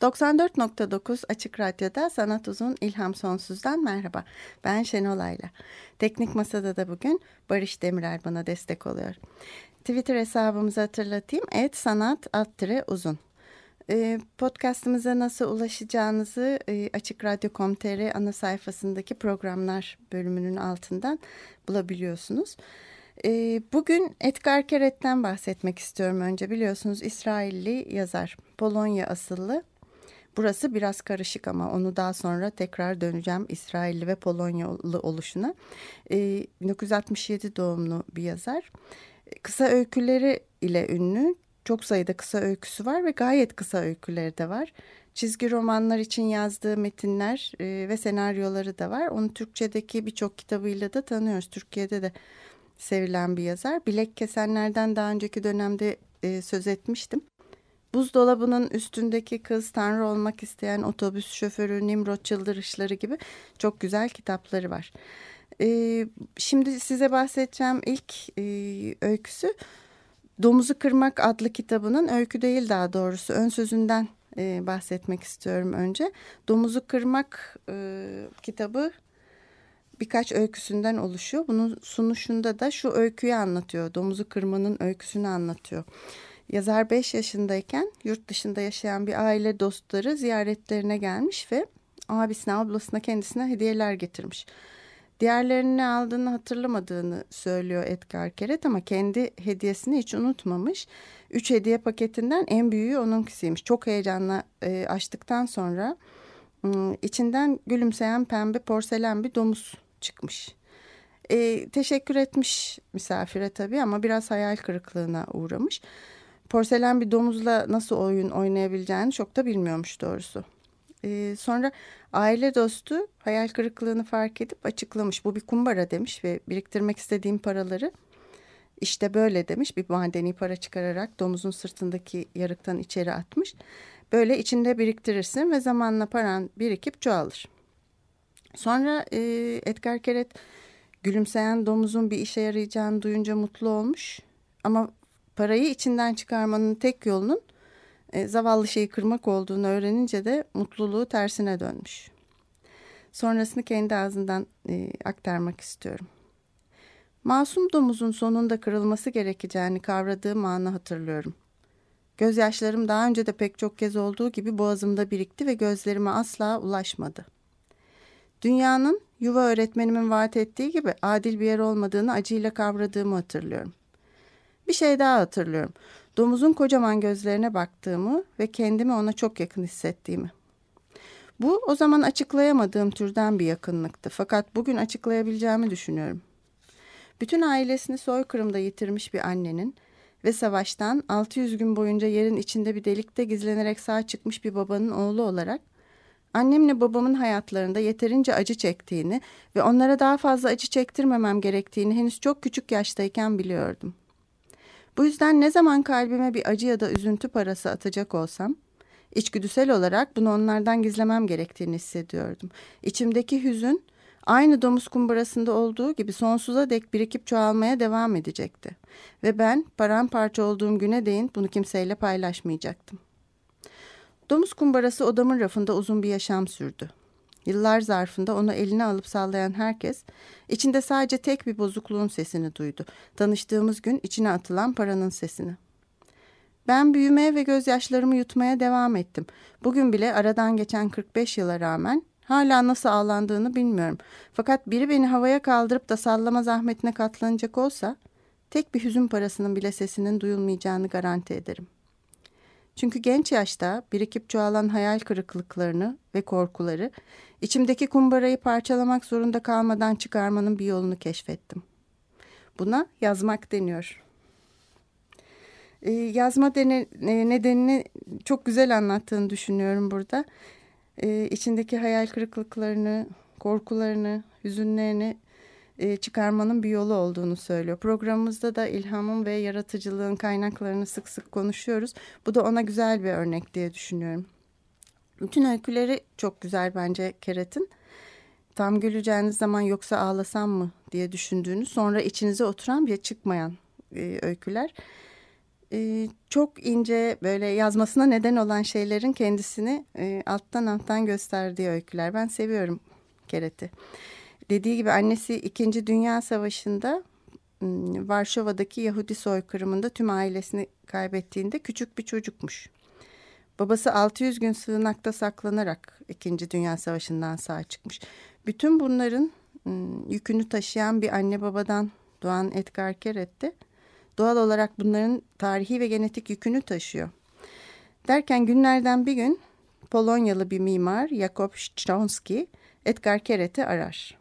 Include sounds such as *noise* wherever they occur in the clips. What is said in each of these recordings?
94.9 Açık Radyo'da Sanat Uzun İlham Sonsuz'dan merhaba. Ben Şenol Ayla. Teknik Masada da bugün Barış Demirer bana destek oluyor. Twitter hesabımızı hatırlatayım. Et sanat uzun. Ee, podcastımıza nasıl ulaşacağınızı e, Açık Radyo.com.tr ana sayfasındaki programlar bölümünün altından bulabiliyorsunuz. Ee, bugün Edgar Keret'ten bahsetmek istiyorum önce. Biliyorsunuz İsrailli yazar, Polonya asıllı Burası biraz karışık ama onu daha sonra tekrar döneceğim İsrailli ve Polonyalı oluşuna. E, 1967 doğumlu bir yazar. Kısa öyküleri ile ünlü. Çok sayıda kısa öyküsü var ve gayet kısa öyküleri de var. Çizgi romanlar için yazdığı metinler e, ve senaryoları da var. Onu Türkçedeki birçok kitabıyla da tanıyoruz. Türkiye'de de sevilen bir yazar. Bilek kesenlerden daha önceki dönemde e, söz etmiştim. Buzdolabının üstündeki kız, Tanrı olmak isteyen otobüs şoförü, Nimrod çıldırışları gibi çok güzel kitapları var. Ee, şimdi size bahsedeceğim ilk e, öyküsü Domuzu Kırmak adlı kitabının öykü değil daha doğrusu ön sözünden e, bahsetmek istiyorum önce. Domuzu Kırmak e, kitabı birkaç öyküsünden oluşuyor. Bunun sunuşunda da şu öyküyü anlatıyor. Domuzu kırmanın öyküsünü anlatıyor. Yazar 5 yaşındayken yurt dışında yaşayan bir aile dostları ziyaretlerine gelmiş ve abisine ablasına kendisine hediyeler getirmiş. Diğerlerinin ne aldığını hatırlamadığını söylüyor Edgar Keret ama kendi hediyesini hiç unutmamış. Üç hediye paketinden en büyüğü onunkisiymiş. Çok heyecanla e, açtıktan sonra içinden gülümseyen pembe porselen bir domuz çıkmış. E, teşekkür etmiş misafire tabii ama biraz hayal kırıklığına uğramış porselen bir domuzla nasıl oyun oynayabileceğini çok da bilmiyormuş doğrusu. Ee, sonra aile dostu hayal kırıklığını fark edip açıklamış. Bu bir kumbara demiş ve biriktirmek istediğim paraları işte böyle demiş. Bir madeni para çıkararak domuzun sırtındaki yarıktan içeri atmış. Böyle içinde biriktirirsin ve zamanla paran birikip çoğalır. Sonra e, Edgar Keret gülümseyen domuzun bir işe yarayacağını duyunca mutlu olmuş. Ama parayı içinden çıkarmanın tek yolunun e, zavallı şeyi kırmak olduğunu öğrenince de mutluluğu tersine dönmüş. Sonrasını kendi ağzından e, aktarmak istiyorum. Masum domuzun sonunda kırılması gerekeceğini kavradığım anı hatırlıyorum. Gözyaşlarım daha önce de pek çok kez olduğu gibi boğazımda birikti ve gözlerime asla ulaşmadı. Dünyanın yuva öğretmenimin vaat ettiği gibi adil bir yer olmadığını acıyla kavradığımı hatırlıyorum. Bir şey daha hatırlıyorum. Domuzun kocaman gözlerine baktığımı ve kendimi ona çok yakın hissettiğimi. Bu o zaman açıklayamadığım türden bir yakınlıktı. Fakat bugün açıklayabileceğimi düşünüyorum. Bütün ailesini soykırımda yitirmiş bir annenin ve savaştan 600 gün boyunca yerin içinde bir delikte gizlenerek sağ çıkmış bir babanın oğlu olarak annemle babamın hayatlarında yeterince acı çektiğini ve onlara daha fazla acı çektirmemem gerektiğini henüz çok küçük yaştayken biliyordum. Bu yüzden ne zaman kalbime bir acı ya da üzüntü parası atacak olsam, içgüdüsel olarak bunu onlardan gizlemem gerektiğini hissediyordum. İçimdeki hüzün aynı domuz kumbarasında olduğu gibi sonsuza dek birikip çoğalmaya devam edecekti. Ve ben paramparça olduğum güne değin bunu kimseyle paylaşmayacaktım. Domuz kumbarası odamın rafında uzun bir yaşam sürdü. Yıllar zarfında onu eline alıp sallayan herkes içinde sadece tek bir bozukluğun sesini duydu. Tanıştığımız gün içine atılan paranın sesini. Ben büyümeye ve gözyaşlarımı yutmaya devam ettim. Bugün bile aradan geçen 45 yıla rağmen hala nasıl ağlandığını bilmiyorum. Fakat biri beni havaya kaldırıp da sallama zahmetine katlanacak olsa tek bir hüzün parasının bile sesinin duyulmayacağını garanti ederim.'' Çünkü genç yaşta birikip çoğalan hayal kırıklıklarını ve korkuları içimdeki kumbarayı parçalamak zorunda kalmadan çıkarmanın bir yolunu keşfettim. Buna yazmak deniyor. E, yazma dene, e, nedenini çok güzel anlattığını düşünüyorum burada. E, içindeki hayal kırıklıklarını, korkularını, hüzünlerini e, çıkarmanın bir yolu olduğunu söylüyor. Programımızda da ilhamın ve yaratıcılığın kaynaklarını sık sık konuşuyoruz. Bu da ona güzel bir örnek diye düşünüyorum. Bütün öyküleri çok güzel bence Keret'in. Tam güleceğiniz zaman yoksa ağlasam mı diye düşündüğünüz sonra içinize oturan bir çıkmayan e, öyküler. E, çok ince böyle yazmasına neden olan şeylerin kendisini e, alttan alttan gösterdiği öyküler. Ben seviyorum Keret'i. Dediği gibi annesi 2. Dünya Savaşı'nda Varşova'daki Yahudi soykırımında tüm ailesini kaybettiğinde küçük bir çocukmuş. Babası 600 gün sığınakta saklanarak 2. Dünya Savaşı'ndan sağ çıkmış. Bütün bunların yükünü taşıyan bir anne babadan doğan Edgar Keret'te doğal olarak bunların tarihi ve genetik yükünü taşıyor. Derken günlerden bir gün Polonyalı bir mimar Jakob Stronsky Edgar Keret'i arar.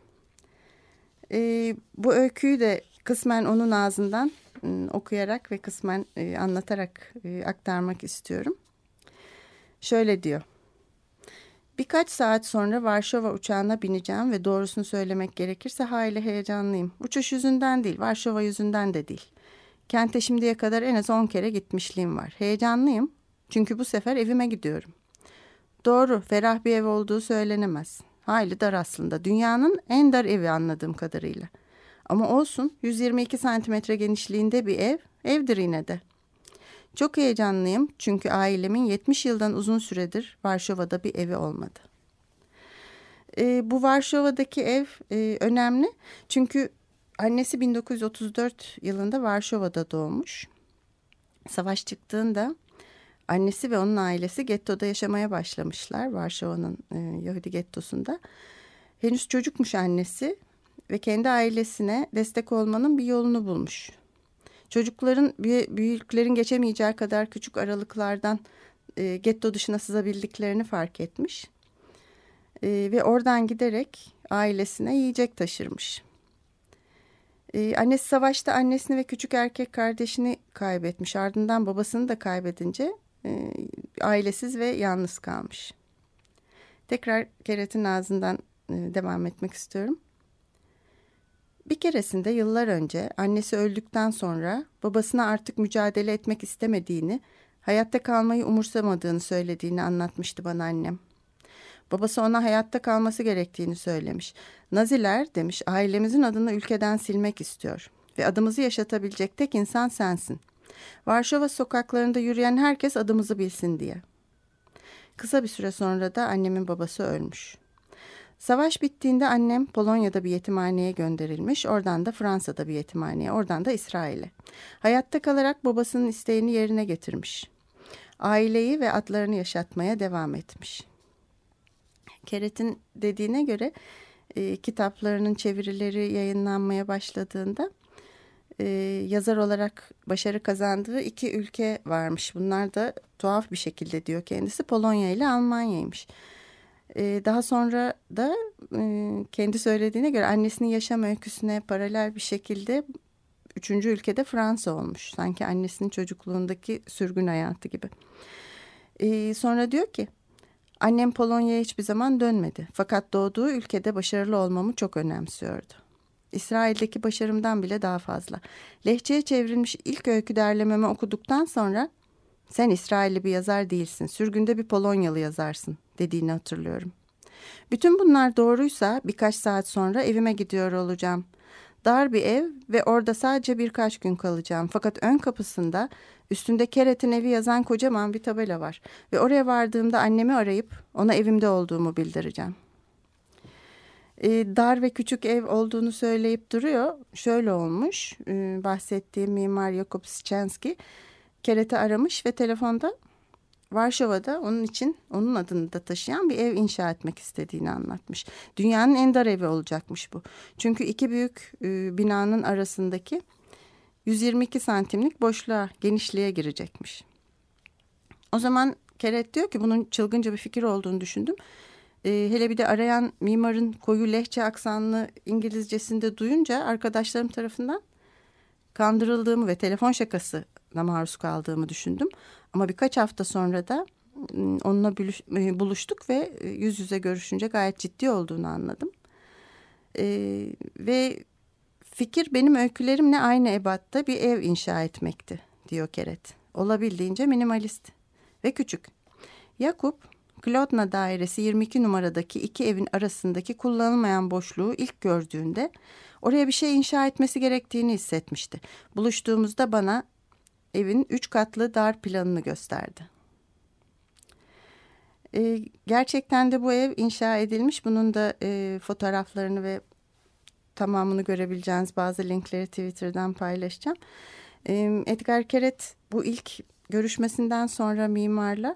E, bu öyküyü de kısmen onun ağzından e, okuyarak ve kısmen e, anlatarak e, aktarmak istiyorum. Şöyle diyor. Birkaç saat sonra Varşova uçağına bineceğim ve doğrusunu söylemek gerekirse hayli heyecanlıyım. Uçuş yüzünden değil, Varşova yüzünden de değil. Kente şimdiye kadar en az on kere gitmişliğim var. Heyecanlıyım çünkü bu sefer evime gidiyorum. Doğru, ferah bir ev olduğu söylenemez. Hayli dar aslında. Dünyanın en dar evi anladığım kadarıyla. Ama olsun 122 santimetre genişliğinde bir ev, evdir yine de. Çok heyecanlıyım çünkü ailemin 70 yıldan uzun süredir Varşova'da bir evi olmadı. E, bu Varşova'daki ev e, önemli çünkü annesi 1934 yılında Varşova'da doğmuş. Savaş çıktığında annesi ve onun ailesi gettoda yaşamaya başlamışlar Varşova'nın e, Yahudi gettosunda. Henüz çocukmuş annesi ve kendi ailesine destek olmanın bir yolunu bulmuş. Çocukların büyüklerin geçemeyeceği kadar küçük aralıklardan e, getto dışına sızabildiklerini fark etmiş. E, ve oradan giderek ailesine yiyecek taşırmış. Ee, annesi savaşta annesini ve küçük erkek kardeşini kaybetmiş. Ardından babasını da kaybedince e, ailesiz ve yalnız kalmış. Tekrar Keret'in ağzından e, devam etmek istiyorum. Bir keresinde yıllar önce annesi öldükten sonra babasına artık mücadele etmek istemediğini, hayatta kalmayı umursamadığını söylediğini anlatmıştı bana annem. Babası ona hayatta kalması gerektiğini söylemiş. Naziler demiş ailemizin adını ülkeden silmek istiyor ve adımızı yaşatabilecek tek insan sensin. Varşova sokaklarında yürüyen herkes adımızı bilsin diye. Kısa bir süre sonra da annemin babası ölmüş. Savaş bittiğinde annem Polonya'da bir yetimhaneye gönderilmiş, oradan da Fransa'da bir yetimhaneye, oradan da İsrail'e. Hayatta kalarak babasının isteğini yerine getirmiş. Aileyi ve adlarını yaşatmaya devam etmiş. Keret'in dediğine göre e, kitaplarının çevirileri yayınlanmaya başladığında e, yazar olarak başarı kazandığı iki ülke varmış. Bunlar da tuhaf bir şekilde diyor kendisi Polonya ile Almanya'ymış. E, daha sonra da e, kendi söylediğine göre annesinin yaşam öyküsüne paralel bir şekilde üçüncü ülkede Fransa olmuş. Sanki annesinin çocukluğundaki sürgün hayatı gibi. E, sonra diyor ki annem Polonya'ya hiçbir zaman dönmedi. Fakat doğduğu ülkede başarılı olmamı çok önemsiyordu. İsrail'deki başarımdan bile daha fazla. Lehçeye çevrilmiş ilk öykü derlememi okuduktan sonra sen İsrailli bir yazar değilsin, sürgünde bir Polonyalı yazarsın dediğini hatırlıyorum. Bütün bunlar doğruysa birkaç saat sonra evime gidiyor olacağım. Dar bir ev ve orada sadece birkaç gün kalacağım. Fakat ön kapısında üstünde Keret'in evi yazan kocaman bir tabela var. Ve oraya vardığımda annemi arayıp ona evimde olduğumu bildireceğim.'' E, dar ve küçük ev olduğunu söyleyip duruyor. Şöyle olmuş e, bahsettiğim mimar Jakub Sichenski Keret'i aramış ve telefonda Varşova'da onun için onun adını da taşıyan bir ev inşa etmek istediğini anlatmış. Dünyanın en dar evi olacakmış bu. Çünkü iki büyük e, binanın arasındaki 122 santimlik boşluğa, genişliğe girecekmiş. O zaman Keret diyor ki bunun çılgınca bir fikir olduğunu düşündüm. E, hele bir de arayan mimarın koyu lehçe aksanlı İngilizcesinde duyunca arkadaşlarım tarafından kandırıldığımı ve telefon şakası maruz kaldığımı düşündüm. Ama birkaç hafta sonra da ıı, onunla e, buluştuk ve e, yüz yüze görüşünce gayet ciddi olduğunu anladım. Ee, ve fikir benim öykülerimle aynı ebatta bir ev inşa etmekti diyor Keret. Olabildiğince minimalist ve küçük. Yakup, Klodna dairesi 22 numaradaki iki evin arasındaki kullanılmayan boşluğu ilk gördüğünde oraya bir şey inşa etmesi gerektiğini hissetmişti. Buluştuğumuzda bana evin üç katlı dar planını gösterdi. E, gerçekten de bu ev inşa edilmiş. Bunun da e, fotoğraflarını ve tamamını görebileceğiniz bazı linkleri Twitter'dan paylaşacağım. E, Edgar Keret bu ilk görüşmesinden sonra mimarla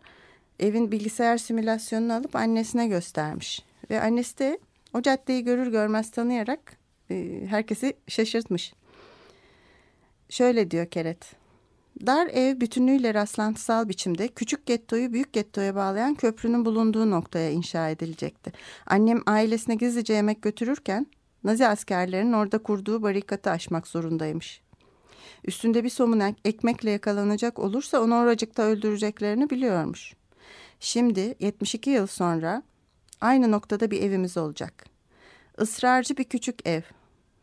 evin bilgisayar simülasyonunu alıp annesine göstermiş. Ve annesi de o caddeyi görür görmez tanıyarak e, herkesi şaşırtmış. Şöyle diyor Keret. Dar ev bütünlüğüyle rastlantısal biçimde küçük gettoyu büyük gettoya bağlayan köprünün bulunduğu noktaya inşa edilecekti. Annem ailesine gizlice yemek götürürken Nazi askerlerinin orada kurduğu barikatı aşmak zorundaymış. Üstünde bir somun ekmekle yakalanacak olursa onu oracıkta öldüreceklerini biliyormuş. Şimdi 72 yıl sonra aynı noktada bir evimiz olacak. Israrcı bir küçük ev.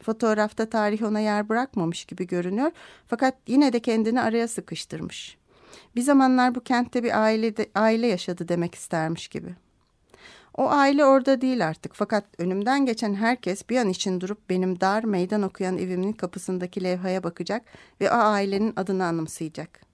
Fotoğrafta tarih ona yer bırakmamış gibi görünüyor fakat yine de kendini araya sıkıştırmış. Bir zamanlar bu kentte bir aile, de, aile yaşadı demek istermiş gibi. O aile orada değil artık fakat önümden geçen herkes bir an için durup benim dar meydan okuyan evimin kapısındaki levhaya bakacak ve o ailenin adını anımsayacak.''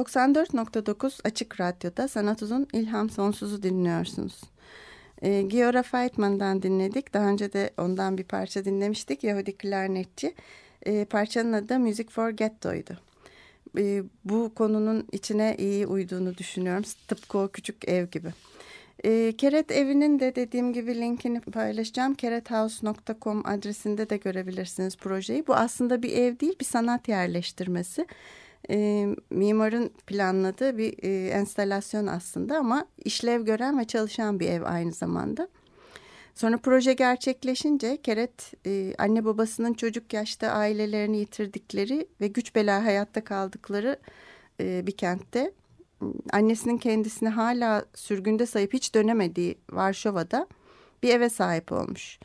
94.9 Açık Radyo'da Sanat Uzun İlham Sonsuz'u dinliyorsunuz. E, Giora Feitman'dan dinledik. Daha önce de ondan bir parça dinlemiştik. Yahudi klarnetçi. E, parçanın adı Music for Ghetto'ydu. E, bu konunun içine iyi uyduğunu düşünüyorum. Tıpkı o küçük ev gibi. E, Keret evinin de dediğim gibi linkini paylaşacağım. kerethouse.com adresinde de görebilirsiniz projeyi. Bu aslında bir ev değil bir sanat yerleştirmesi. E, mimarın planladığı bir e, enstalasyon aslında ama işlev gören ve çalışan bir ev aynı zamanda. Sonra proje gerçekleşince Keret e, anne babasının çocuk yaşta ailelerini yitirdikleri ve güç bela hayatta kaldıkları e, bir kentte annesinin kendisini hala sürgünde sayıp hiç dönemediği Varşova'da bir eve sahip olmuş.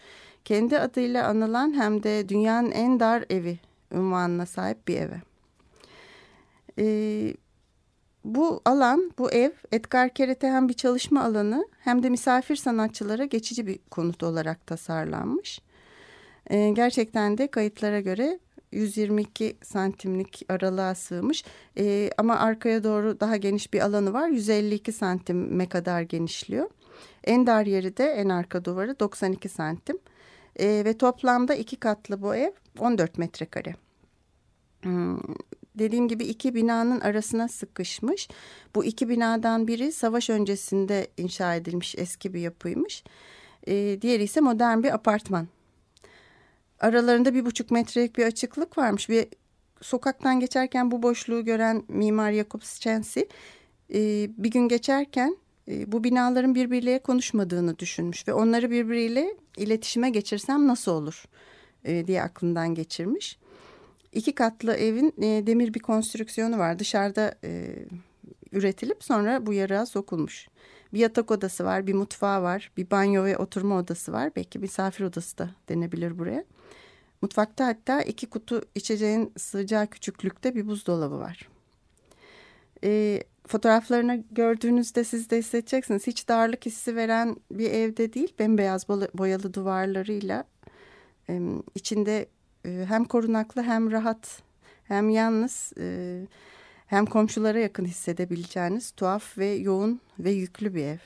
Kendi adıyla anılan hem de dünyanın en dar evi unvanına sahip bir eve. Ee, bu alan, bu ev Edgar Keret'e hem bir çalışma alanı hem de misafir sanatçılara geçici bir konut olarak tasarlanmış. Ee, gerçekten de kayıtlara göre 122 santimlik aralığa sığmış. E, ama arkaya doğru daha geniş bir alanı var. 152 santime kadar genişliyor. En dar yeri de en arka duvarı 92 santim. E, ve toplamda iki katlı bu ev 14 metrekare. Hmm, dediğim gibi iki binanın arasına sıkışmış. Bu iki binadan biri savaş öncesinde inşa edilmiş eski bir yapıymış. E, diğeri ise modern bir apartman aralarında bir buçuk metrelik bir açıklık varmış. Bir sokaktan geçerken bu boşluğu gören mimar Jakob Schensi e, bir gün geçerken e, bu binaların birbiriyle konuşmadığını düşünmüş ve onları birbiriyle iletişime geçirsem nasıl olur e, diye aklından geçirmiş. İki katlı evin e, demir bir konstrüksiyonu var dışarıda e, üretilip sonra bu yarığa sokulmuş. Bir yatak odası var, bir mutfağı var, bir banyo ve oturma odası var. Belki misafir odası da denebilir buraya. Mutfakta hatta iki kutu içeceğin sığacağı küçüklükte bir buzdolabı var. E, fotoğraflarını gördüğünüzde siz de hissedeceksiniz. Hiç darlık hissi veren bir evde değil. Bembeyaz boyalı duvarlarıyla e, içinde e, hem korunaklı hem rahat hem yalnız e, hem komşulara yakın hissedebileceğiniz tuhaf ve yoğun ve yüklü bir ev.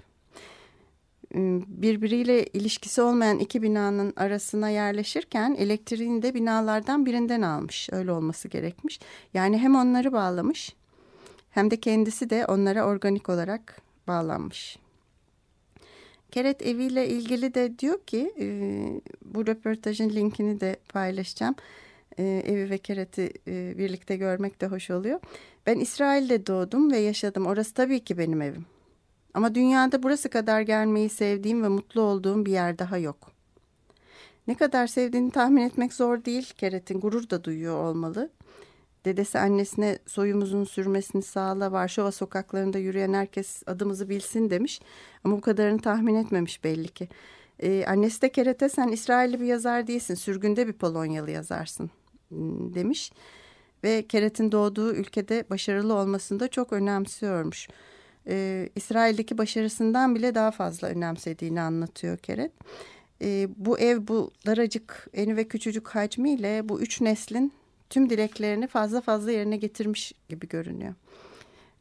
Iı, birbiriyle ilişkisi olmayan iki binanın arasına yerleşirken elektriğini de binalardan birinden almış. Öyle olması gerekmiş. Yani hem onları bağlamış hem de kendisi de onlara organik olarak bağlanmış. Keret eviyle ilgili de diyor ki bu röportajın linkini de paylaşacağım. Evi ve Keret'i birlikte görmek de hoş oluyor. Ben İsrail'de doğdum ve yaşadım. Orası tabii ki benim evim. Ama dünyada burası kadar gelmeyi sevdiğim ve mutlu olduğum bir yer daha yok. Ne kadar sevdiğini tahmin etmek zor değil. Keret'in gurur da duyuyor olmalı. Dedesi annesine soyumuzun sürmesini sağla Varşova sokaklarında yürüyen herkes adımızı bilsin demiş. Ama bu kadarını tahmin etmemiş belli ki. Ee, annesi de Keret'e sen İsrailli bir yazar değilsin sürgünde bir Polonyalı yazarsın demiş. Ve Keret'in doğduğu ülkede başarılı olmasını da çok önemsiyormuş e, İsrail'deki başarısından bile daha fazla önemsediğini anlatıyor Keret. E, bu ev bu daracık eni ve küçücük hacmiyle bu üç neslin tüm dileklerini fazla fazla yerine getirmiş gibi görünüyor.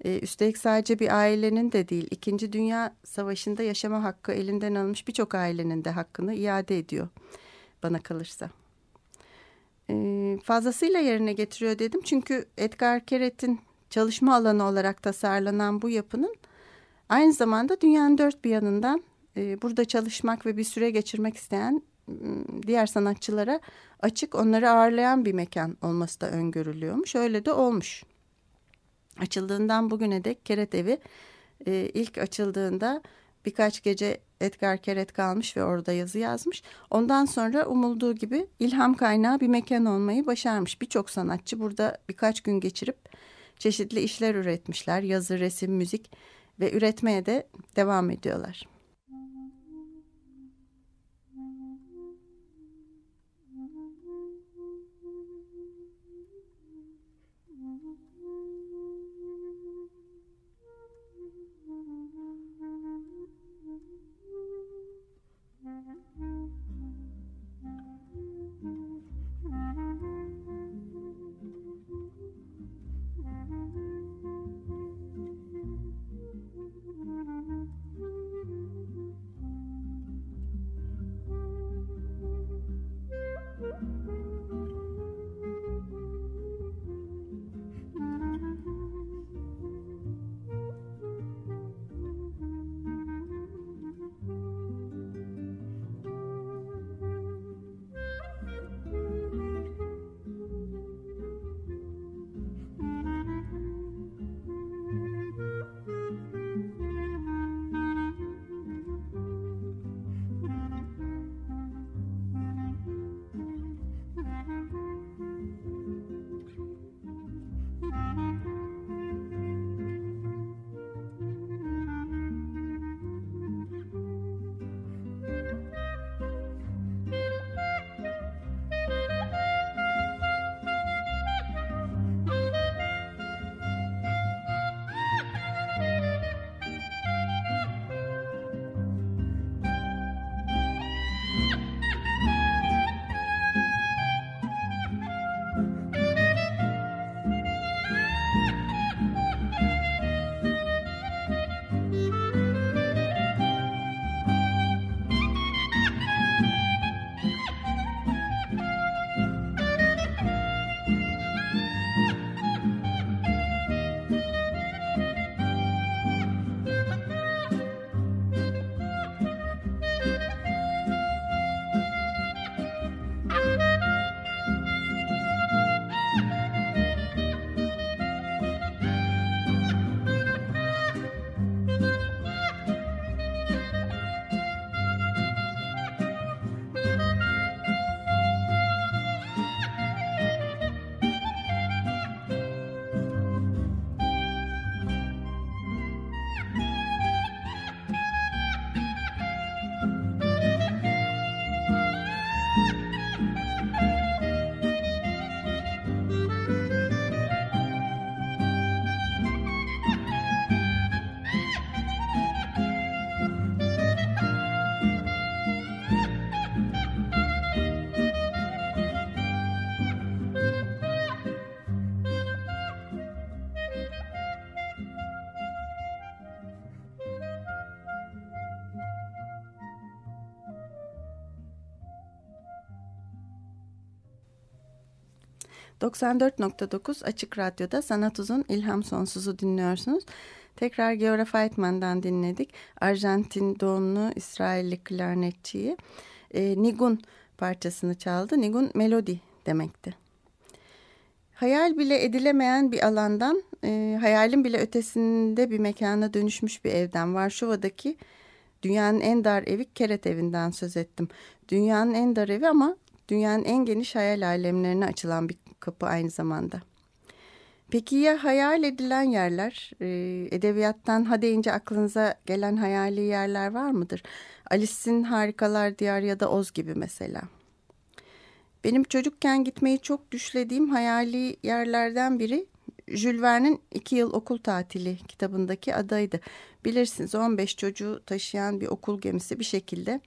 E, üstelik sadece bir ailenin de değil, İkinci Dünya Savaşı'nda yaşama hakkı elinden alınmış birçok ailenin de hakkını iade ediyor bana kalırsa. E, fazlasıyla yerine getiriyor dedim çünkü Edgar Keret'in çalışma alanı olarak tasarlanan bu yapının aynı zamanda dünyanın dört bir yanından e, burada çalışmak ve bir süre geçirmek isteyen diğer sanatçılara açık onları ağırlayan bir mekan olması da öngörülüyormuş. Öyle de olmuş. Açıldığından bugüne dek Keret Evi e, ilk açıldığında birkaç gece Edgar Keret kalmış ve orada yazı yazmış. Ondan sonra umulduğu gibi ilham kaynağı bir mekan olmayı başarmış. Birçok sanatçı burada birkaç gün geçirip çeşitli işler üretmişler. Yazı, resim, müzik ve üretmeye de devam ediyorlar. Música 94.9 Açık Radyo'da Sanat Uzun İlham Sonsuz'u dinliyorsunuz. Tekrar Geora Feitman'dan dinledik. Arjantin doğumlu İsrailli klarnetçiyi. E, Nigun parçasını çaldı. Nigun melodi demekti. Hayal bile edilemeyen bir alandan, e, hayalin bile ötesinde bir mekana dönüşmüş bir evden, Varşova'daki dünyanın en dar evi Keret evinden söz ettim. Dünyanın en dar evi ama dünyanın en geniş hayal alemlerine açılan bir kapı aynı zamanda. Peki ya hayal edilen yerler? E, edebiyattan ha deyince aklınıza gelen hayali yerler var mıdır? Alice'in Harikalar Diyarı ya da Oz gibi mesela. Benim çocukken gitmeyi çok düşlediğim hayali yerlerden biri Jules Verne'in iki yıl okul tatili kitabındaki adaydı. Bilirsiniz 15 çocuğu taşıyan bir okul gemisi bir şekilde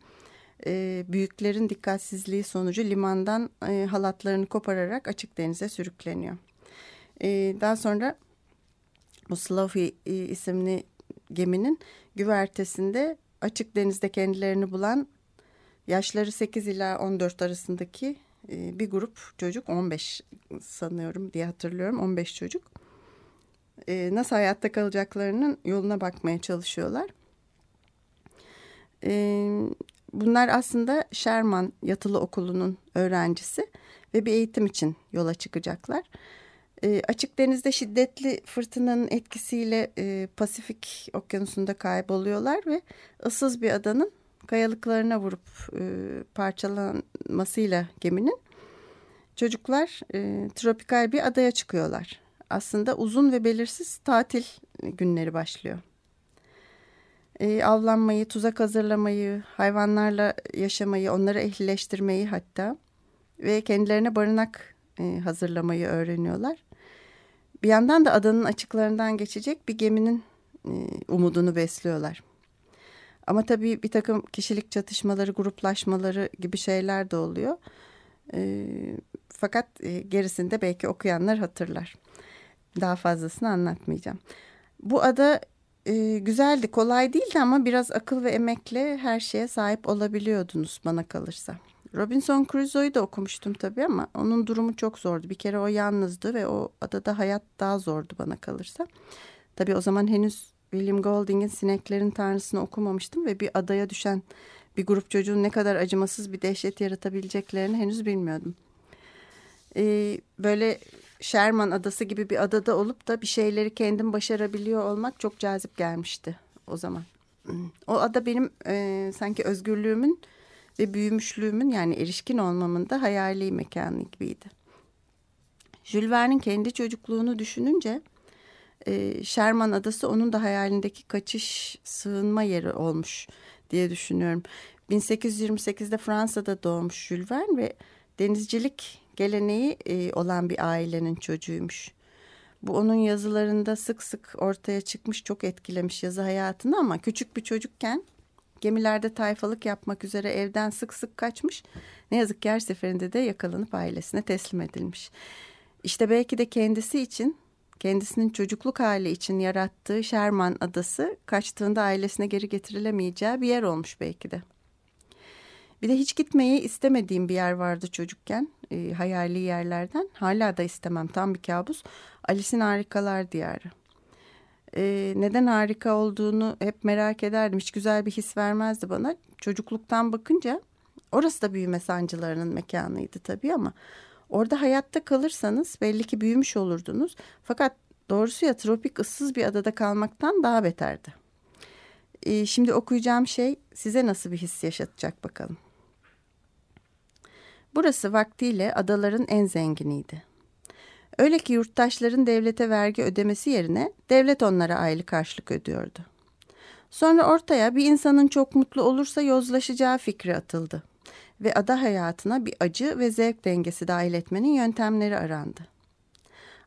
e, büyüklerin dikkatsizliği sonucu limandan e, halatlarını kopararak açık denize sürükleniyor. E, daha sonra bu Slofi e, isimli geminin güvertesinde açık denizde kendilerini bulan yaşları 8 ila 14 arasındaki e, bir grup çocuk 15 sanıyorum diye hatırlıyorum 15 çocuk e, nasıl hayatta kalacaklarının yoluna bakmaya çalışıyorlar. E, bunlar aslında Sherman Yatılı Okulu'nun öğrencisi ve bir eğitim için yola çıkacaklar. E, açık denizde şiddetli fırtınanın etkisiyle e, Pasifik okyanusunda kayboluyorlar ve ıssız bir adanın kayalıklarına vurup e, parçalanmasıyla geminin çocuklar e, tropikal bir adaya çıkıyorlar. Aslında uzun ve belirsiz tatil günleri başlıyor. E, avlanmayı, tuzak hazırlamayı, hayvanlarla yaşamayı, onları ehlileştirmeyi hatta ve kendilerine barınak e, hazırlamayı öğreniyorlar. Bir yandan da adanın açıklarından geçecek bir geminin e, umudunu besliyorlar. Ama tabii bir takım kişilik çatışmaları, gruplaşmaları gibi şeyler de oluyor. E, fakat e, gerisinde belki okuyanlar hatırlar. Daha fazlasını anlatmayacağım. Bu ada e, güzeldi, kolay değildi ama biraz akıl ve emekle her şeye sahip olabiliyordunuz bana kalırsa. Robinson Crusoe'yu da okumuştum tabii ama onun durumu çok zordu. Bir kere o yalnızdı ve o adada hayat daha zordu bana kalırsa. Tabii o zaman henüz William Golding'in Sineklerin Tanrısını okumamıştım ve bir adaya düşen bir grup çocuğun ne kadar acımasız bir dehşet yaratabileceklerini henüz bilmiyordum. Ee, böyle Sherman Adası gibi bir adada olup da bir şeyleri kendim başarabiliyor olmak çok cazip gelmişti o zaman. O ada benim e, sanki özgürlüğümün ve büyümüşlüğümün yani erişkin olmamın da hayali mekanı gibiydi. Jules kendi çocukluğunu düşününce e, Sherman Adası onun da hayalindeki kaçış sığınma yeri olmuş diye düşünüyorum. 1828'de Fransa'da doğmuş Jules ve denizcilik geleneği e, olan bir ailenin çocuğuymuş. Bu onun yazılarında sık sık ortaya çıkmış, çok etkilemiş yazı hayatını ama küçük bir çocukken gemilerde tayfalık yapmak üzere evden sık sık kaçmış. Ne yazık ki her seferinde de yakalanıp ailesine teslim edilmiş. İşte belki de kendisi için, kendisinin çocukluk hali için yarattığı Sherman Adası kaçtığında ailesine geri getirilemeyeceği bir yer olmuş belki de. Bir de hiç gitmeyi istemediğim bir yer vardı çocukken. E, hayali yerlerden. Hala da istemem. Tam bir kabus. Alice'in Harikalar Diyarı. E, neden harika olduğunu hep merak ederdim. Hiç güzel bir his vermezdi bana. Çocukluktan bakınca orası da büyüme sancılarının mekanıydı tabii ama orada hayatta kalırsanız belli ki büyümüş olurdunuz. Fakat doğrusu ya tropik ıssız bir adada kalmaktan daha beterdi. E, şimdi okuyacağım şey size nasıl bir his yaşatacak bakalım. Burası vaktiyle adaların en zenginiydi. Öyle ki yurttaşların devlete vergi ödemesi yerine devlet onlara aylık karşılık ödüyordu. Sonra ortaya bir insanın çok mutlu olursa yozlaşacağı fikri atıldı ve ada hayatına bir acı ve zevk dengesi dahil etmenin yöntemleri arandı.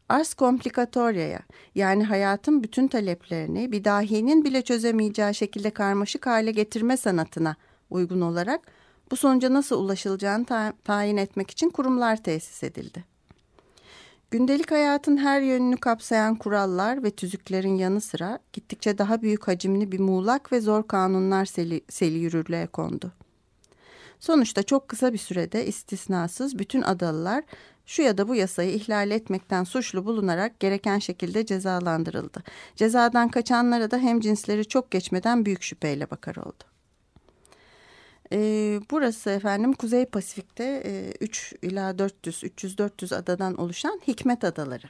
Ars complicatoria'ya yani hayatın bütün taleplerini bir dahinin bile çözemeyeceği şekilde karmaşık hale getirme sanatına uygun olarak bu sonuca nasıl ulaşılacağını ta tayin etmek için kurumlar tesis edildi. Gündelik hayatın her yönünü kapsayan kurallar ve tüzüklerin yanı sıra gittikçe daha büyük hacimli bir muğlak ve zor kanunlar seli, seli yürürlüğe kondu. Sonuçta çok kısa bir sürede istisnasız bütün adalılar şu ya da bu yasayı ihlal etmekten suçlu bulunarak gereken şekilde cezalandırıldı. Cezadan kaçanlara da hem cinsleri çok geçmeden büyük şüpheyle bakar oldu. Ee, burası efendim Kuzey Pasifik'te e, 3 ila 400, 300-400 adadan oluşan Hikmet Adaları.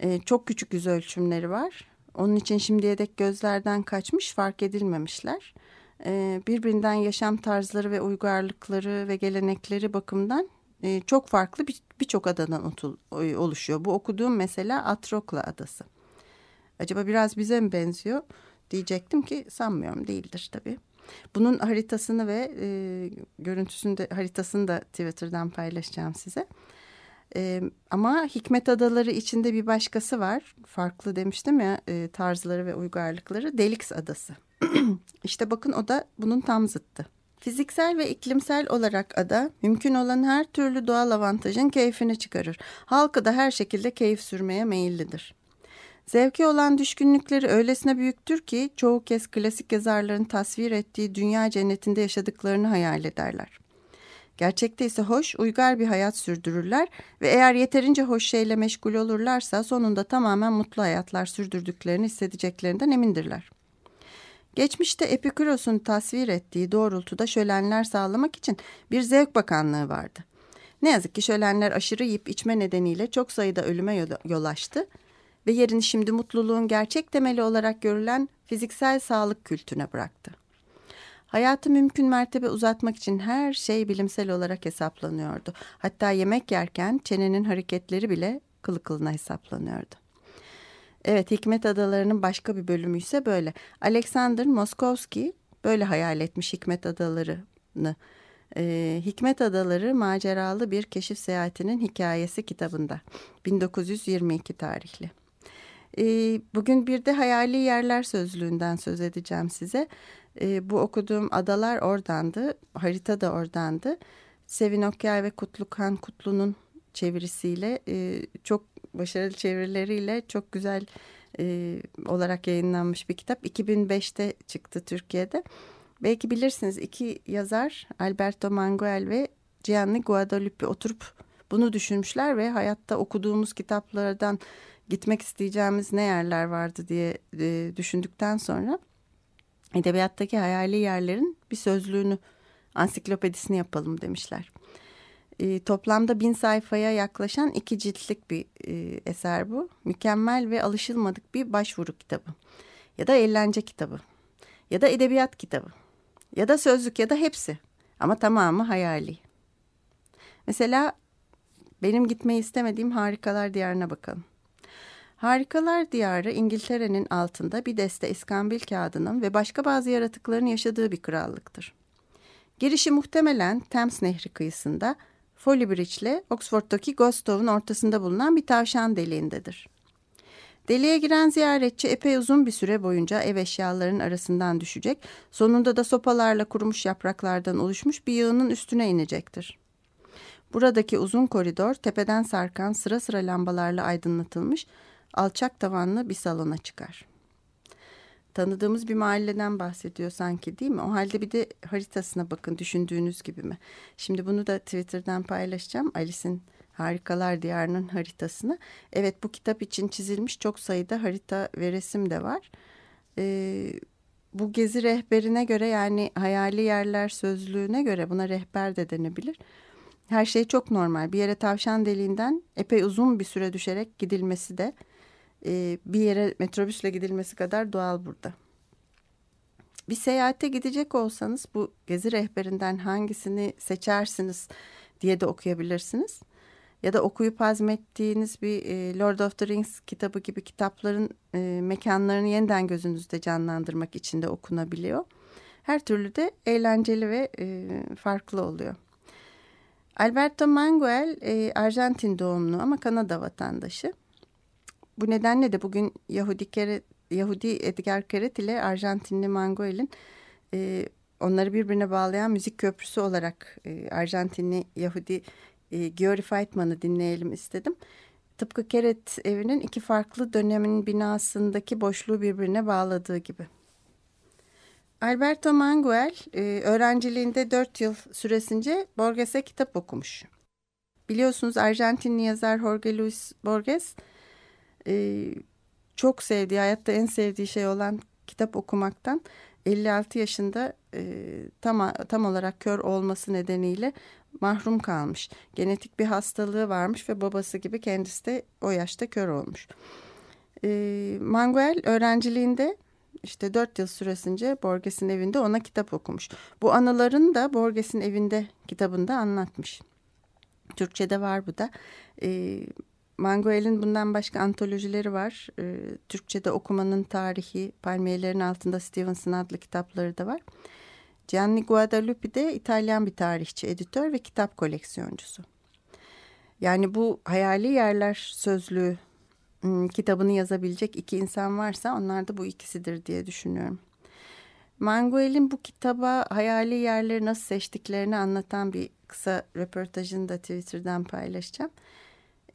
E, çok küçük yüz ölçümleri var. Onun için şimdiye dek gözlerden kaçmış, fark edilmemişler. E, birbirinden yaşam tarzları ve uygarlıkları ve gelenekleri bakımından e, çok farklı birçok bir adadan otul, oluşuyor. Bu okuduğum mesela Atrokla Adası. Acaba biraz bize mi benziyor diyecektim ki sanmıyorum değildir tabii. Bunun haritasını ve e, görüntüsünü de haritasını da Twitter'dan paylaşacağım size. E, ama Hikmet Adaları içinde bir başkası var. Farklı demiştim ya e, tarzları ve uygarlıkları. Delix Adası. *clears throat* İşte bakın o da bunun tam zıttı. Fiziksel ve iklimsel olarak ada mümkün olan her türlü doğal avantajın keyfini çıkarır. Halkı da her şekilde keyif sürmeye meyillidir. Zevki olan düşkünlükleri öylesine büyüktür ki çoğu kez klasik yazarların tasvir ettiği dünya cennetinde yaşadıklarını hayal ederler. Gerçekte ise hoş, uygar bir hayat sürdürürler ve eğer yeterince hoş şeyle meşgul olurlarsa sonunda tamamen mutlu hayatlar sürdürdüklerini hissedeceklerinden emindirler. Geçmişte Epikuros'un tasvir ettiği doğrultuda şölenler sağlamak için bir zevk bakanlığı vardı. Ne yazık ki şölenler aşırı yiyip içme nedeniyle çok sayıda ölüme yol açtı ve yerini şimdi mutluluğun gerçek temeli olarak görülen fiziksel sağlık kültüne bıraktı. Hayatı mümkün mertebe uzatmak için her şey bilimsel olarak hesaplanıyordu. Hatta yemek yerken çenenin hareketleri bile kılı kılına hesaplanıyordu. Evet Hikmet Adaları'nın başka bir bölümü ise böyle. Alexander Moskovski böyle hayal etmiş Hikmet Adaları'nı. Ee, Hikmet Adaları maceralı bir keşif seyahatinin hikayesi kitabında 1922 tarihli. Ee, bugün bir de hayali yerler sözlüğünden söz edeceğim size. Ee, bu okuduğum adalar oradandı, harita da oradandı. Sevin Okyay ve Kutlukan Kutlu'nun çevirisiyle e, çok başarılı çevirileriyle çok güzel e, olarak yayınlanmış bir kitap. 2005'te çıktı Türkiye'de. Belki bilirsiniz iki yazar Alberto Manguel ve Gianni Guadalupe oturup bunu düşünmüşler ve hayatta okuduğumuz kitaplardan gitmek isteyeceğimiz ne yerler vardı diye e, düşündükten sonra edebiyattaki hayali yerlerin bir sözlüğünü ansiklopedisini yapalım demişler. E, toplamda bin sayfaya yaklaşan iki ciltlik bir e, eser bu. Mükemmel ve alışılmadık bir başvuru kitabı. Ya da eğlence kitabı. Ya da edebiyat kitabı. Ya da sözlük ya da hepsi. Ama tamamı hayali. Mesela benim gitmeyi istemediğim harikalar diyarına bakalım. Harikalar Diyarı İngiltere'nin altında bir deste iskambil kağıdının ve başka bazı yaratıkların yaşadığı bir krallıktır. Girişi muhtemelen Thames Nehri kıyısında Folly Bridge ile Oxford'daki Gostove'un ortasında bulunan bir tavşan deliğindedir. Deliğe giren ziyaretçi epey uzun bir süre boyunca ev eşyalarının arasından düşecek, sonunda da sopalarla kurumuş yapraklardan oluşmuş bir yığının üstüne inecektir. Buradaki uzun koridor tepeden sarkan sıra sıra lambalarla aydınlatılmış alçak tavanlı bir salona çıkar. Tanıdığımız bir mahalleden bahsediyor sanki değil mi? O halde bir de haritasına bakın düşündüğünüz gibi mi? Şimdi bunu da Twitter'dan paylaşacağım. Alice'in Harikalar Diyarı'nın haritasını. Evet bu kitap için çizilmiş çok sayıda harita ve resim de var. Ee, bu gezi rehberine göre yani hayali yerler sözlüğüne göre buna rehber de denebilir. Her şey çok normal. Bir yere tavşan deliğinden epey uzun bir süre düşerek gidilmesi de e, bir yere metrobüsle gidilmesi kadar doğal burada. Bir seyahate gidecek olsanız bu gezi rehberinden hangisini seçersiniz diye de okuyabilirsiniz. Ya da okuyup hazmettiğiniz bir e, Lord of the Rings kitabı gibi kitapların e, mekanlarını yeniden gözünüzde canlandırmak için de okunabiliyor. Her türlü de eğlenceli ve e, farklı oluyor. Alberto Manguel e, Arjantin doğumlu ama Kanada vatandaşı. Bu nedenle de bugün Yahudi, Keret, Yahudi Edgar Keret ile Arjantinli Manguel'in e, onları birbirine bağlayan müzik köprüsü olarak e, Arjantinli Yahudi e, Giori Feitman'ı dinleyelim istedim. Tıpkı Keret evinin iki farklı dönemin binasındaki boşluğu birbirine bağladığı gibi. Alberto Manguel e, öğrenciliğinde dört yıl süresince Borges'e kitap okumuş. biliyorsunuz Arjantinli yazar Jorge Luis Borges e, çok sevdiği, hayatta en sevdiği şey olan kitap okumaktan 56 yaşında e, tam, tam olarak kör olması nedeniyle mahrum kalmış. Genetik bir hastalığı varmış ve babası gibi kendisi de o yaşta kör olmuş. E, Manguel öğrenciliğinde işte dört yıl süresince Borges'in evinde ona kitap okumuş. Bu anılarını da Borges'in evinde kitabında anlatmış. Türkçe'de var bu da. E, Manguel'in bundan başka antolojileri var. E, Türkçe'de okumanın tarihi, palmiyelerin altında Stevenson adlı kitapları da var. Gianni Guadalupe de İtalyan bir tarihçi, editör ve kitap koleksiyoncusu. Yani bu hayali yerler sözlüğü Hmm, kitabını yazabilecek iki insan varsa onlar da bu ikisidir diye düşünüyorum. Manguel'in bu kitaba hayali yerleri nasıl seçtiklerini anlatan bir kısa röportajını da Twitter'dan paylaşacağım.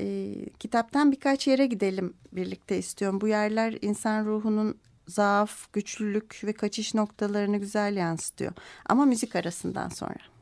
E, kitaptan birkaç yere gidelim birlikte istiyorum. Bu yerler insan ruhunun zaaf, güçlülük ve kaçış noktalarını güzel yansıtıyor. Ama müzik arasından sonra.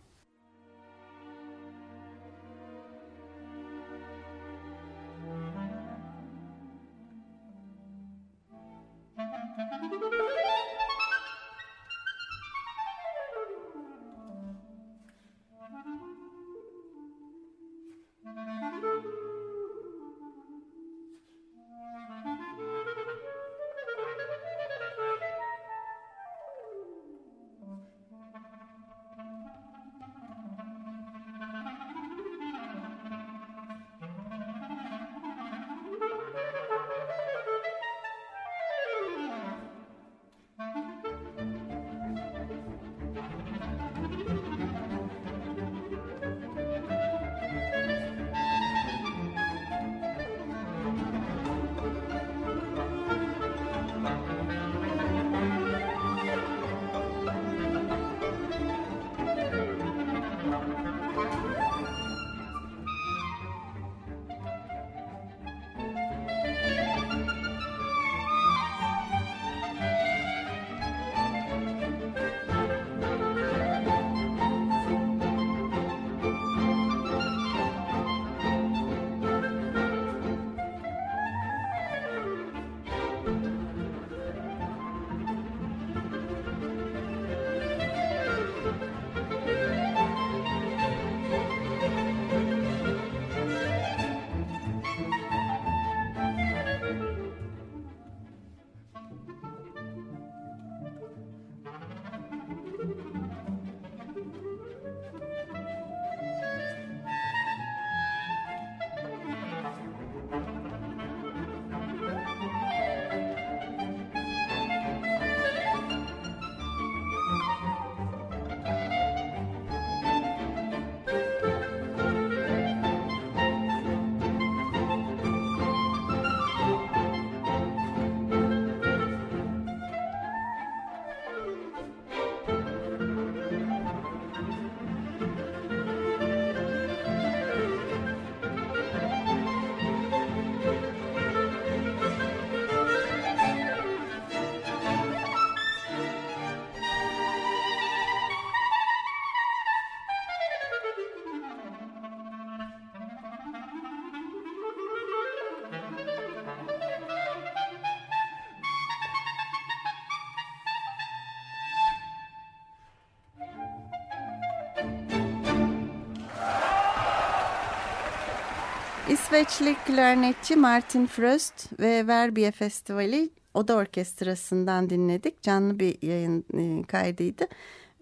İsveçli klarnetçi Martin Fröst ve Verbiye Festivali Oda Orkestrası'ndan dinledik. Canlı bir yayın e, kaydıydı.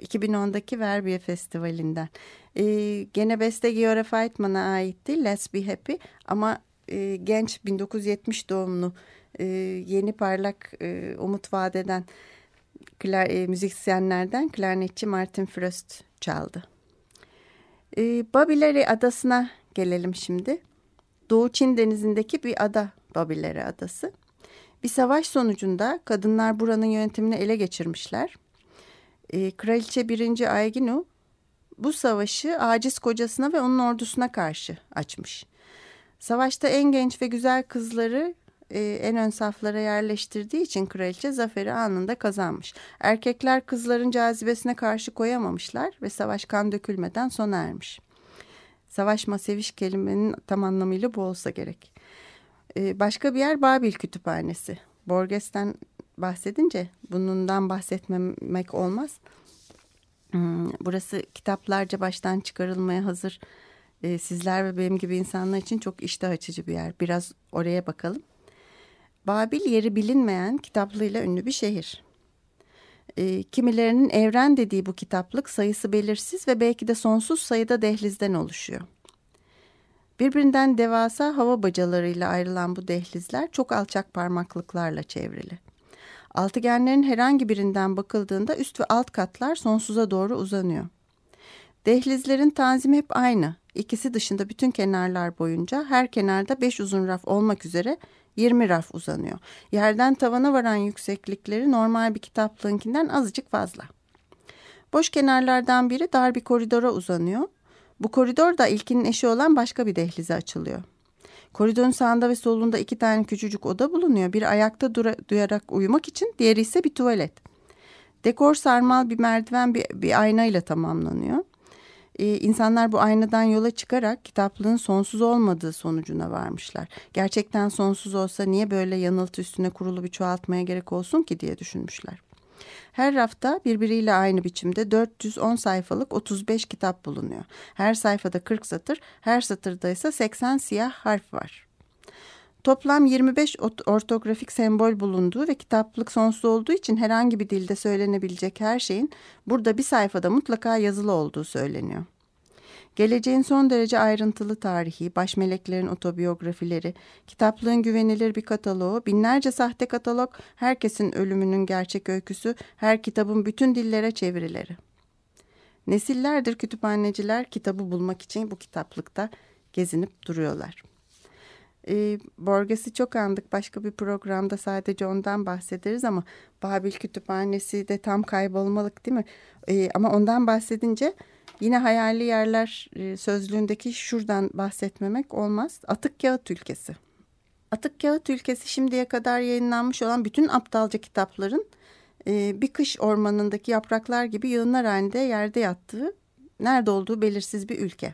2010'daki Verbiye Festivali'nden. E, gene beste Georg Feitman'a aitti Let's Be Happy ama e, genç 1970 doğumlu e, yeni parlak e, umut vadeden klar, e, müzisyenlerden klarnetçi Martin Fröst çaldı. E, Babilary Adası'na gelelim şimdi. Doğu Çin denizindeki bir ada Babilere Adası. Bir savaş sonucunda kadınlar buranın yönetimini ele geçirmişler. E, Kraliçe 1. Ayginu bu savaşı aciz kocasına ve onun ordusuna karşı açmış. Savaşta en genç ve güzel kızları e, en ön saflara yerleştirdiği için kraliçe zaferi anında kazanmış. Erkekler kızların cazibesine karşı koyamamışlar ve savaş kan dökülmeden sona ermiş. Savaşma seviş kelimenin tam anlamıyla bu olsa gerek. E, başka bir yer Babil Kütüphanesi. Borges'ten bahsedince bundan bahsetmemek olmaz. Hmm, burası kitaplarca baştan çıkarılmaya hazır e, sizler ve benim gibi insanlar için çok iştah açıcı bir yer. Biraz oraya bakalım. Babil yeri bilinmeyen kitaplığıyla ünlü bir şehir. E, kimilerinin evren dediği bu kitaplık sayısı belirsiz ve belki de sonsuz sayıda dehlizden oluşuyor. Birbirinden devasa hava bacalarıyla ayrılan bu dehlizler çok alçak parmaklıklarla çevrili. Altıgenlerin herhangi birinden bakıldığında üst ve alt katlar sonsuza doğru uzanıyor. Dehlizlerin tanzimi hep aynı. İkisi dışında bütün kenarlar boyunca her kenarda beş uzun raf olmak üzere 20 raf uzanıyor. Yerden tavana varan yükseklikleri normal bir kitaplığınkinden azıcık fazla. Boş kenarlardan biri dar bir koridora uzanıyor. Bu koridor da ilkinin eşi olan başka bir dehlize açılıyor. Koridorun sağında ve solunda iki tane küçücük oda bulunuyor. Bir ayakta dura, duyarak uyumak için, diğeri ise bir tuvalet. Dekor sarmal bir merdiven bir, bir ayna ile tamamlanıyor. Ee, insanlar bu aynadan yola çıkarak kitaplığın sonsuz olmadığı sonucuna varmışlar. Gerçekten sonsuz olsa niye böyle yanıltı üstüne kurulu bir çoğaltmaya gerek olsun ki diye düşünmüşler. Her rafta birbiriyle aynı biçimde 410 sayfalık 35 kitap bulunuyor. Her sayfada 40 satır, her satırda ise 80 siyah harf var. Toplam 25 ortografik sembol bulunduğu ve kitaplık sonsuz olduğu için herhangi bir dilde söylenebilecek her şeyin burada bir sayfada mutlaka yazılı olduğu söyleniyor. Geleceğin son derece ayrıntılı tarihi, baş meleklerin otobiyografileri, kitaplığın güvenilir bir kataloğu, binlerce sahte katalog, herkesin ölümünün gerçek öyküsü, her kitabın bütün dillere çevirileri. Nesillerdir kütüphaneciler kitabı bulmak için bu kitaplıkta gezinip duruyorlar. E, Borges'i çok andık. Başka bir programda sadece ondan bahsederiz ama Babil Kütüphanesi de tam kaybolmalık değil mi? E, ama ondan bahsedince Yine hayali yerler e, sözlüğündeki şuradan bahsetmemek olmaz. Atık kağıt ülkesi. Atık kağıt ülkesi şimdiye kadar yayınlanmış olan bütün aptalca kitapların e, bir kış ormanındaki yapraklar gibi yığınlar halinde yerde yattığı, nerede olduğu belirsiz bir ülke.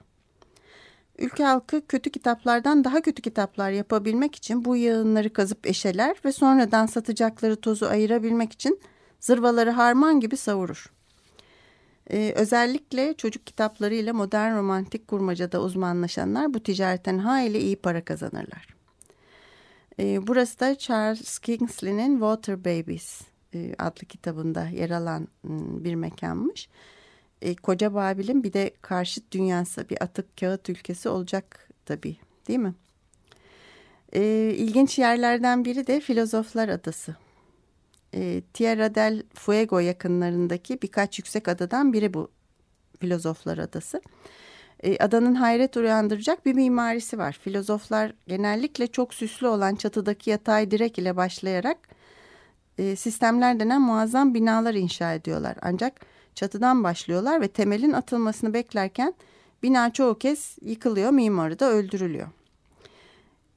Ülke halkı kötü kitaplardan daha kötü kitaplar yapabilmek için bu yığınları kazıp eşeler ve sonradan satacakları tozu ayırabilmek için zırvaları harman gibi savurur. Ee, özellikle çocuk kitaplarıyla modern romantik kurmacada uzmanlaşanlar bu ticaretten hayli iyi para kazanırlar. Ee, burası da Charles Kingsley'nin Water Babies e, adlı kitabında yer alan ıı, bir mekanmış. E, Koca Babil'in bir de karşıt dünyası bir atık kağıt ülkesi olacak tabii değil mi? E, ilginç yerlerden biri de Filozoflar Adası e, Tierra del Fuego yakınlarındaki birkaç yüksek adadan biri bu filozoflar adası. E, adanın hayret uyandıracak bir mimarisi var. Filozoflar genellikle çok süslü olan çatıdaki yatay direk ile başlayarak e, sistemler denen muazzam binalar inşa ediyorlar. Ancak çatıdan başlıyorlar ve temelin atılmasını beklerken bina çoğu kez yıkılıyor, mimarı da öldürülüyor.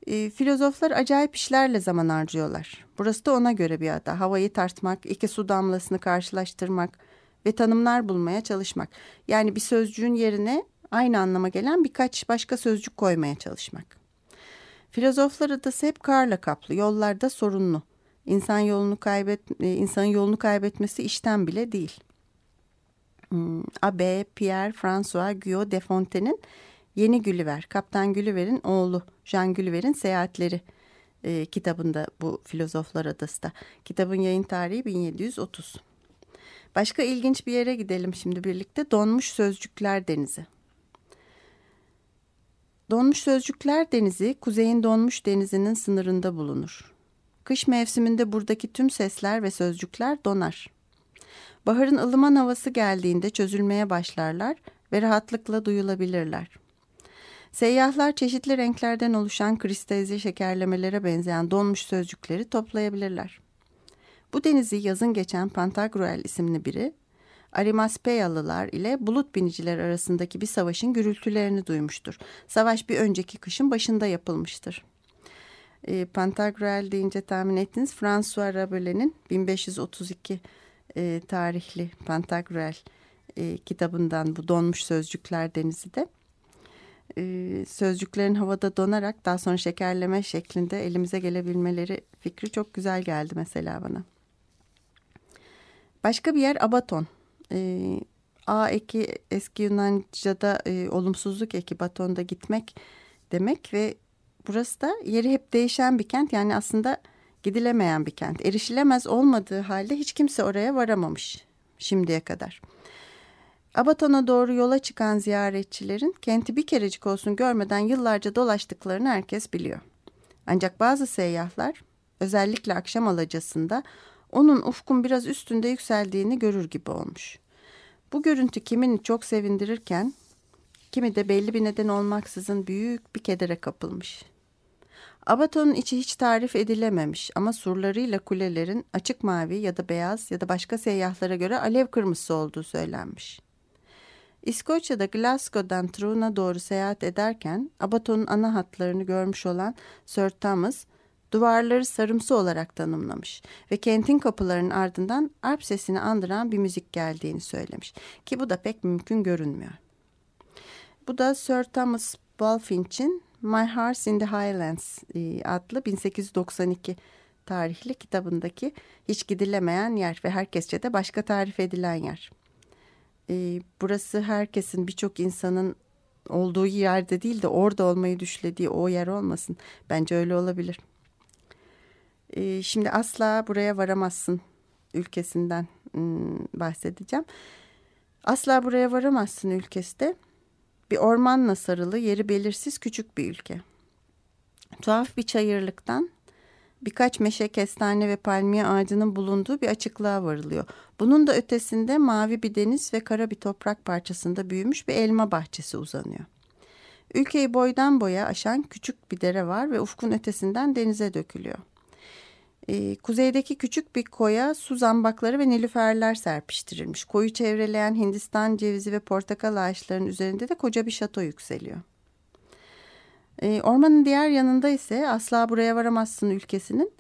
E, filozoflar acayip işlerle zaman harcıyorlar. Burası da ona göre bir ada. Havayı tartmak, iki su damlasını karşılaştırmak ve tanımlar bulmaya çalışmak. Yani bir sözcüğün yerine aynı anlama gelen birkaç başka sözcük koymaya çalışmak. Filozoflar adası hep karla kaplı, yollarda sorunlu. İnsan yolunu kaybet, e, insanın yolunu kaybetmesi işten bile değil. Hmm, Abe, Pierre, François Guyot de Fontaine'in Yeni Gülliver, Kaptan Gülliver'in oğlu Jean Gülliver'in seyahatleri e, kitabında bu Filozoflar Adası Kitabın yayın tarihi 1730. Başka ilginç bir yere gidelim şimdi birlikte. Donmuş Sözcükler Denizi. Donmuş Sözcükler Denizi, kuzeyin donmuş denizinin sınırında bulunur. Kış mevsiminde buradaki tüm sesler ve sözcükler donar. Baharın ılıman havası geldiğinde çözülmeye başlarlar ve rahatlıkla duyulabilirler. Seyyahlar çeşitli renklerden oluşan kristalize şekerlemelere benzeyen donmuş sözcükleri toplayabilirler. Bu denizi yazın geçen Pantagruel isimli biri, Arimaspeyalılar ile bulut biniciler arasındaki bir savaşın gürültülerini duymuştur. Savaş bir önceki kışın başında yapılmıştır. E, Pantagruel deyince tahmin ettiniz François Rabelaise'nin 1532 e, tarihli Pantagruel e, kitabından bu donmuş sözcükler denizi de e, sözcüklerin havada donarak daha sonra şekerleme şeklinde elimize gelebilmeleri fikri çok güzel geldi mesela bana. Başka bir yer Abaton. E, A eki eski Yunanca'da e, olumsuzluk eki batonda gitmek demek ve burası da yeri hep değişen bir kent yani aslında gidilemeyen bir kent. Erişilemez olmadığı halde hiç kimse oraya varamamış şimdiye kadar. Abaton'a doğru yola çıkan ziyaretçilerin kenti bir kerecik olsun görmeden yıllarca dolaştıklarını herkes biliyor. Ancak bazı seyyahlar özellikle akşam alacasında onun ufkun biraz üstünde yükseldiğini görür gibi olmuş. Bu görüntü kimini çok sevindirirken kimi de belli bir neden olmaksızın büyük bir kedere kapılmış. Abaton'un içi hiç tarif edilememiş ama surlarıyla kulelerin açık mavi ya da beyaz ya da başka seyyahlara göre alev kırmızısı olduğu söylenmiş. İskoçya'da Glasgow'dan Troon'a doğru seyahat ederken Abaton'un ana hatlarını görmüş olan Sir Thomas, duvarları sarımsı olarak tanımlamış ve kentin kapılarının ardından arp sesini andıran bir müzik geldiğini söylemiş ki bu da pek mümkün görünmüyor. Bu da Sir Thomas Bulfinch'in My Heart in the Highlands e, adlı 1892 tarihli kitabındaki hiç gidilemeyen yer ve herkesçe de başka tarif edilen yer. E, burası herkesin birçok insanın olduğu yerde değil de orada olmayı düşlediği o yer olmasın. Bence öyle olabilir. E, şimdi asla buraya varamazsın ülkesinden hmm, bahsedeceğim. Asla buraya varamazsın ülkesi de bir ormanla sarılı yeri belirsiz küçük bir ülke. Tuhaf bir çayırlıktan birkaç meşe, kestane ve palmiye ağacının bulunduğu bir açıklığa varılıyor. Bunun da ötesinde mavi bir deniz ve kara bir toprak parçasında büyümüş bir elma bahçesi uzanıyor. Ülkeyi boydan boya aşan küçük bir dere var ve ufkun ötesinden denize dökülüyor. Ee, kuzeydeki küçük bir koya su zambakları ve nilüferler serpiştirilmiş. Koyu çevreleyen Hindistan cevizi ve portakal ağaçlarının üzerinde de koca bir şato yükseliyor. Ee, ormanın diğer yanında ise asla buraya varamazsın ülkesinin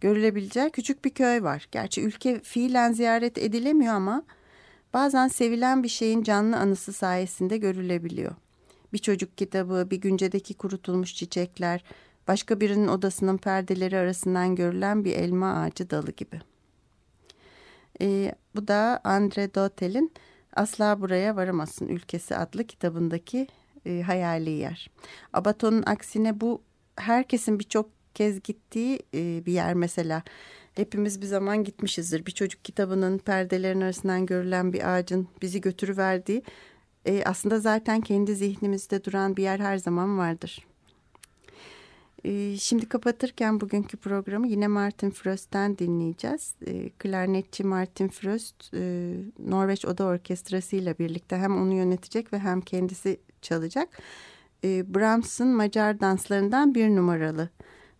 görülebileceği küçük bir köy var. Gerçi ülke fiilen ziyaret edilemiyor ama bazen sevilen bir şeyin canlı anısı sayesinde görülebiliyor. Bir çocuk kitabı, bir güncedeki kurutulmuş çiçekler, başka birinin odasının perdeleri arasından görülen bir elma ağacı dalı gibi. E, bu da Andre Dotel'in Asla Buraya Varamazsın Ülkesi adlı kitabındaki e, hayali yer. Abaton'un aksine bu herkesin birçok kez gittiği e, bir yer mesela. Hepimiz bir zaman gitmişizdir. Bir çocuk kitabının perdelerin arasından görülen bir ağacın bizi götürüverdiği e, aslında zaten kendi zihnimizde duran bir yer her zaman vardır. Ee, şimdi kapatırken bugünkü programı yine Martin Frost'ten dinleyeceğiz. Ee, klarnetçi Martin Frost, e, Norveç Oda Orkestrası ile birlikte hem onu yönetecek ve hem kendisi çalacak. Ee, Brahms'ın Macar danslarından bir numaralı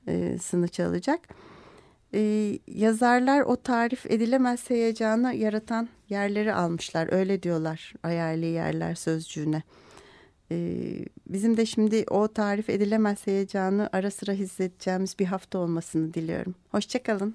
e, sını çalacak. Yazarlar o tarif edilemez heyecanı yaratan yerleri almışlar. Öyle diyorlar ayarlı yerler sözcüğüne. Ee, bizim de şimdi o tarif edilemez heyecanı ara sıra hissedeceğimiz bir hafta olmasını diliyorum. Hoşçakalın.